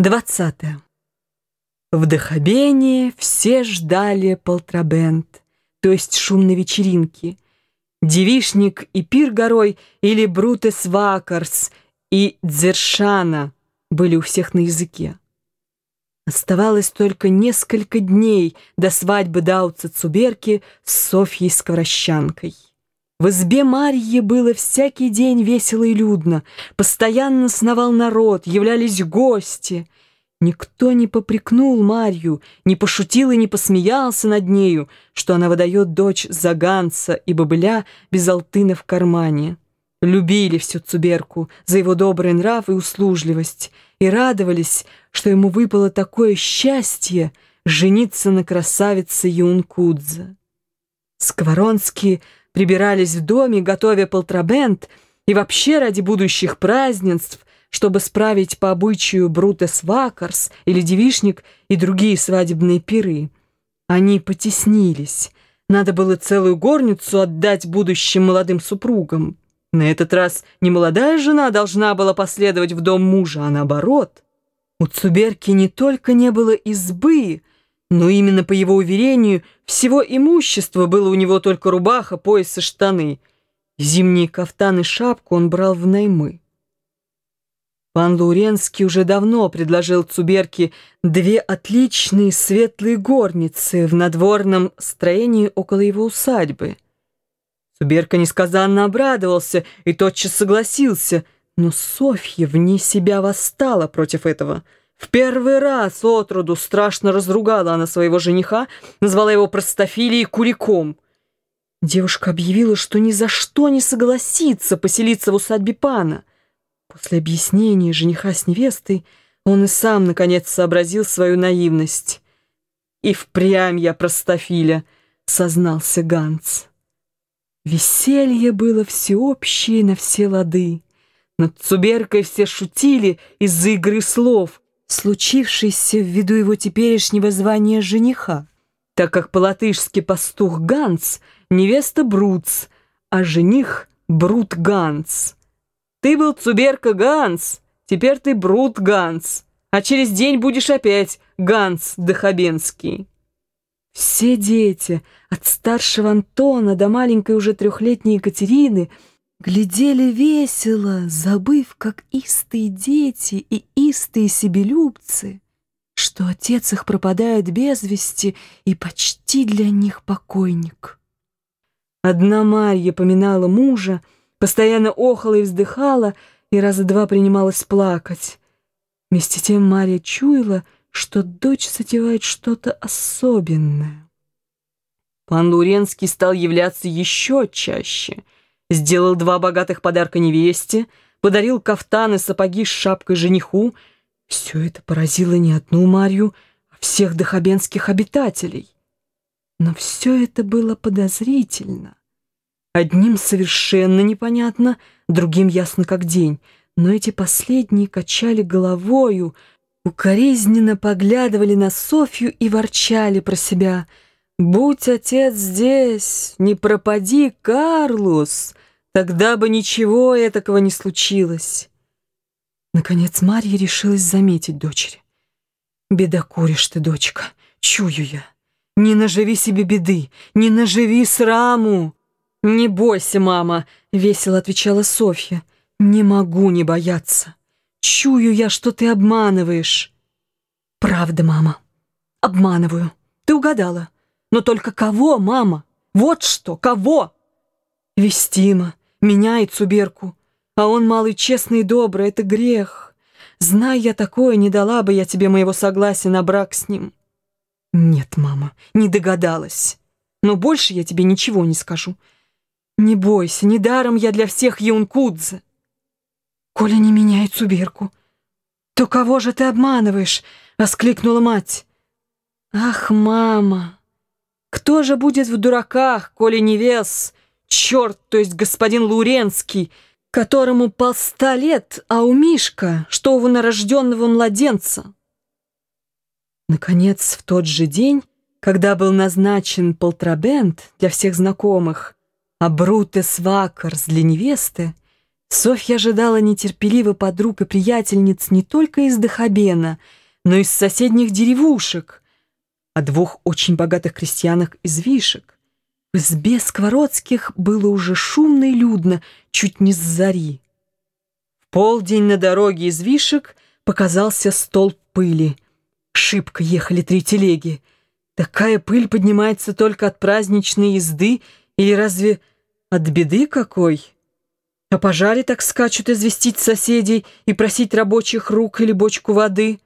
Двадцатое. В Дахабене все ждали полтрабент, то есть шумной вечеринки. Девишник и пир горой или Брутес Вакарс и Дзершана были у всех на языке. Оставалось только несколько дней до свадьбы Дауца Цуберки с Софьей Скворощанкой. В избе Марьи было всякий день весело и людно. Постоянно сновал народ, являлись гости. Никто не попрекнул Марью, не пошутил и не посмеялся над нею, что она выдает дочь за Ганса и бобыля без алтына в кармане. Любили всю Цуберку за его добрый нрав и услужливость и радовались, что ему выпало такое счастье жениться на красавице Юнкудзе. Скворонские прибирались в доме, готовя полтрабент, и вообще ради будущих празднеств, чтобы справить по обычаю Брутес Вакарс или Девишник и другие свадебные пиры. Они потеснились. Надо было целую горницу отдать будущим молодым супругам. На этот раз не молодая жена должна была последовать в дом мужа, а наоборот. У Цуберки не только не было избы, но именно по его уверению всего имущества было у него только рубаха, пояс и штаны. Зимние кафтаны и шапку он брал в наймы. Пан Лауренский уже давно предложил Цуберке две отличные светлые горницы в надворном строении около его усадьбы. Цуберка несказанно обрадовался и тотчас согласился, но Софья вне себя восстала против этого – в первый раз отроду страшно разругала она своего жениха, назвала его простофилией куликом. Девушка объявила, что ни за что не согласится поселиться в усадьбе пана. После объяснения жениха с невестой он и сам, наконец, сообразил свою наивность. «И впрямь я простофиля», — сознался Ганс. Веселье было всеобщее на все лады. Над Цуберкой все шутили из-за игры слов — случившийся ввиду его теперешнего звания жениха, так как по-латышски пастух Ганс, невеста Бруц, а жених Брут Ганс. Ты был Цуберка Ганс, теперь ты Брут Ганс, а через день будешь опять Ганс Дахабенский. Все дети, от старшего Антона до маленькой уже трехлетней Екатерины – Глядели весело, забыв, как истые дети и истые себелюбцы, что отец их пропадает без вести и почти для них покойник. Одна Марья поминала мужа, постоянно охала и вздыхала, и раза два принималась плакать. Вместе тем Марья чуяла, что дочь затевает что-то особенное. Пан Луренский стал являться еще чаще — сделал два богатых подарка невесте, подарил кафтан и сапоги с шапкой жениху. Все это поразило не одну Марью, а всех дахабенских обитателей. Но все это было подозрительно. Одним совершенно непонятно, другим ясно как день, но эти последние качали головою, укоризненно поглядывали на Софью и ворчали про себя — «Будь отец здесь, не пропади, Карлус, тогда бы ничего этакого не случилось». Наконец Марья решилась заметить дочери. «Беда куришь ты, дочка, чую я. Не наживи себе беды, не наживи сраму». «Не бойся, мама», — весело отвечала Софья. «Не могу не бояться. Чую я, что ты обманываешь». «Правда, мама, обманываю. Ты угадала». Но только кого, мама? Вот что, кого? Вестима, меня и Цуберку. А он малый честный и добрый, это грех. Знай я такое, не дала бы я тебе моего согласия на брак с ним. Нет, мама, не догадалась. Но больше я тебе ничего не скажу. Не бойся, недаром я для всех Юнкудзе. Коля не меняет Цуберку. То кого же ты обманываешь? Воскликнула мать. Ах, мама! Кто же будет в дураках, коли не вес? Черт, то есть господин Луренский, которому полста лет, а у Мишка, что у норожденного младенца. Наконец, в тот же день, когда был назначен полтрабент для всех знакомых, а Брутес Вакарс для невесты, Софья ожидала нетерпеливо подруг и приятельниц не только из Дахабена, но и из соседних деревушек, о двух очень богатых крестьянах из Вишек. В избе Сквородских было уже шумно и людно, чуть не с зари. В полдень на дороге из Вишек показался столб пыли. Шибко ехали три телеги. Такая пыль поднимается только от праздничной езды или разве от беды какой? О пожаре так скачут известить соседей и просить рабочих рук или бочку воды.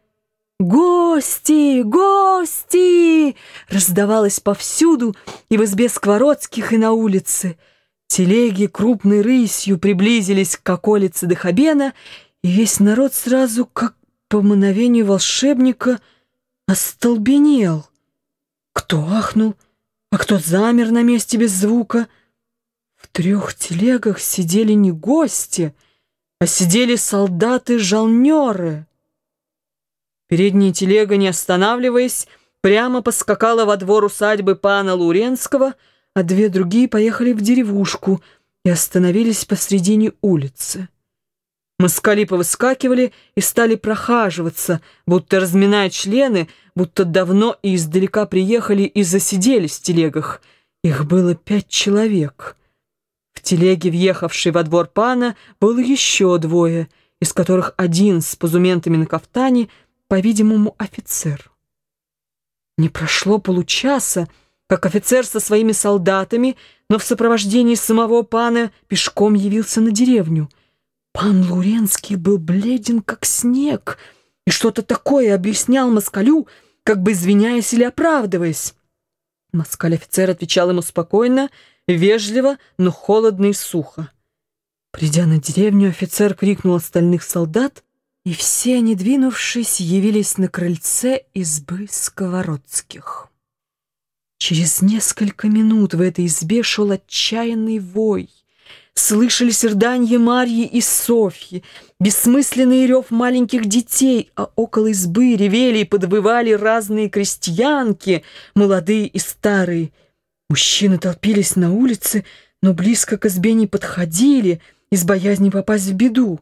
«Гости! Гости!» раздавалось повсюду, и в избе Сквородских, и на улице. Телеги крупной рысью приблизились к околице Дахабена, и весь народ сразу, как по мановению волшебника, остолбенел. Кто ахнул, а кто замер на месте без звука — в трех телегах сидели не гости, а сидели солдаты-жалнеры. Передняя телега, не останавливаясь, прямо поскакала во двор усадьбы пана Луренского, а две другие поехали в деревушку и остановились посредине улицы. Москали повыскакивали и стали прохаживаться, будто разминая члены, будто давно и издалека приехали и засиделись в телегах. Их было пять человек — в телеге, въехавшей во двор пана, было еще двое, из которых один с позументами на кафтане, по-видимому, офицер. Не прошло получаса, как офицер со своими солдатами, но в сопровождении самого пана пешком явился на деревню. Пан Луренский был бледен, как снег, и что-то такое объяснял москалю, как бы извиняясь или оправдываясь. Москаль-офицер отвечал ему спокойно, вежливо, но холодно и сухо. Придя на деревню, офицер крикнул остальных солдат, и все они, двинувшись, явились на крыльце избы сковородских. Через несколько минут в этой избе шел отчаянный вой. Слышались рыданье Марьи и Софьи, бессмысленный рев маленьких детей, а около избы ревели и подвывали разные крестьянки, молодые и старые, Мужчины толпились на улице, но близко к избе не подходили, из боязни попасть в беду.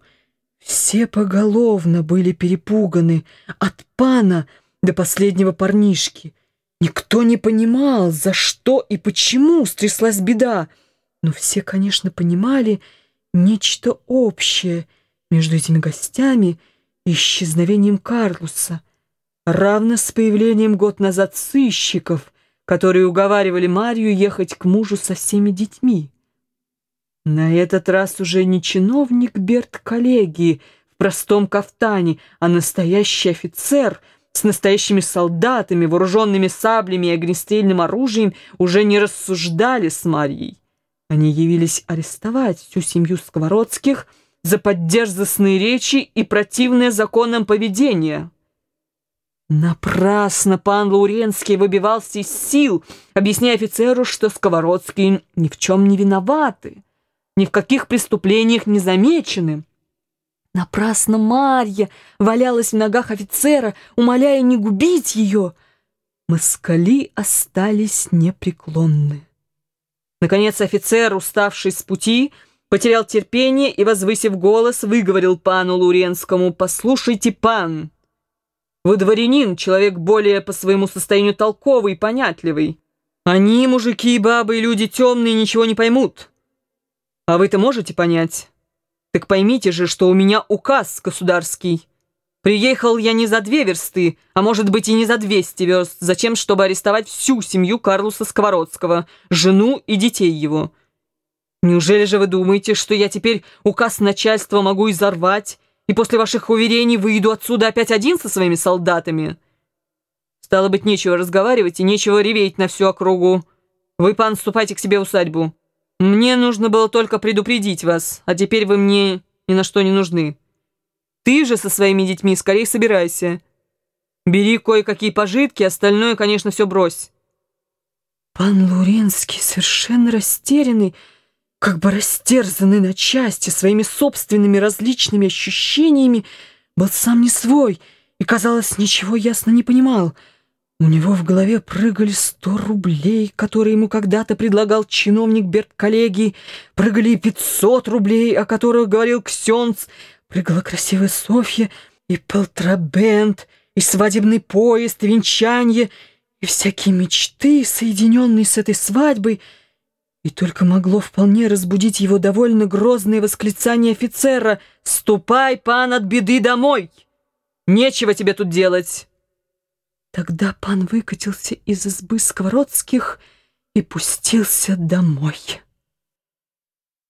Все поголовно были перепуганы, от пана до последнего парнишки. Никто не понимал, за что и почему стряслась беда, но все, конечно, понимали нечто общее между этими гостями и исчезновением Карлуса, равно с появлением год назад сыщиков — которые уговаривали Марию ехать к мужу со всеми детьми. На этот раз уже не чиновник Берт коллегии в простом кафтане, а настоящий офицер с настоящими солдатами, вооруженными саблями и огнестрельным оружием уже не рассуждали с Марьей. Они явились арестовать всю семью Сковородских за поддержанные речи и противное законам поведение. Напрасно пан Лауренский выбивался из сил, объясняя офицеру, что Сковородские ни в чем не виноваты, ни в каких преступлениях не замечены. Напрасно Марья валялась в ногах офицера, умоляя не губить ее. Москали остались непреклонны. Наконец офицер, уставший с пути, потерял терпение и, возвысив голос, выговорил пану Луренскому «Послушайте, пан!» Вы дворянин, человек более по своему состоянию толковый и понятливый. Они, мужики и бабы, люди темные, ничего не поймут. А вы-то можете понять? Так поймите же, что у меня указ государский. Приехал я не за две версты, а может быть и не за двести верст. Зачем, чтобы арестовать всю семью Карлуса Сковородского, жену и детей его? Неужели же вы думаете, что я теперь указ начальства могу изорвать и после ваших уверений выйду отсюда опять один со своими солдатами. Стало быть, нечего разговаривать и нечего реветь на всю округу. Вы, пан, ступайте к себе в усадьбу. Мне нужно было только предупредить вас, а теперь вы мне ни на что не нужны. Ты же со своими детьми скорее собирайся. Бери кое-какие пожитки, остальное, конечно, все брось». Пан Луренский, совершенно растерянный, как бы растерзанный на части своими собственными различными ощущениями, был сам не свой и, казалось, ничего ясно не понимал. У него в голове прыгали сто рублей, которые ему когда-то предлагал чиновник Берт-коллегии, прыгали и пятьсот рублей, о которых говорил Ксенц, прыгала красивая Софья, и полтрабент, и свадебный поезд, и венчанье, и всякие мечты, соединенные с этой свадьбой, и только могло вполне разбудить его довольно грозное восклицание офицера «Ступай, пан, от беды домой! Нечего тебе тут делать!» Тогда пан выкатился из избы сковородских и пустился домой.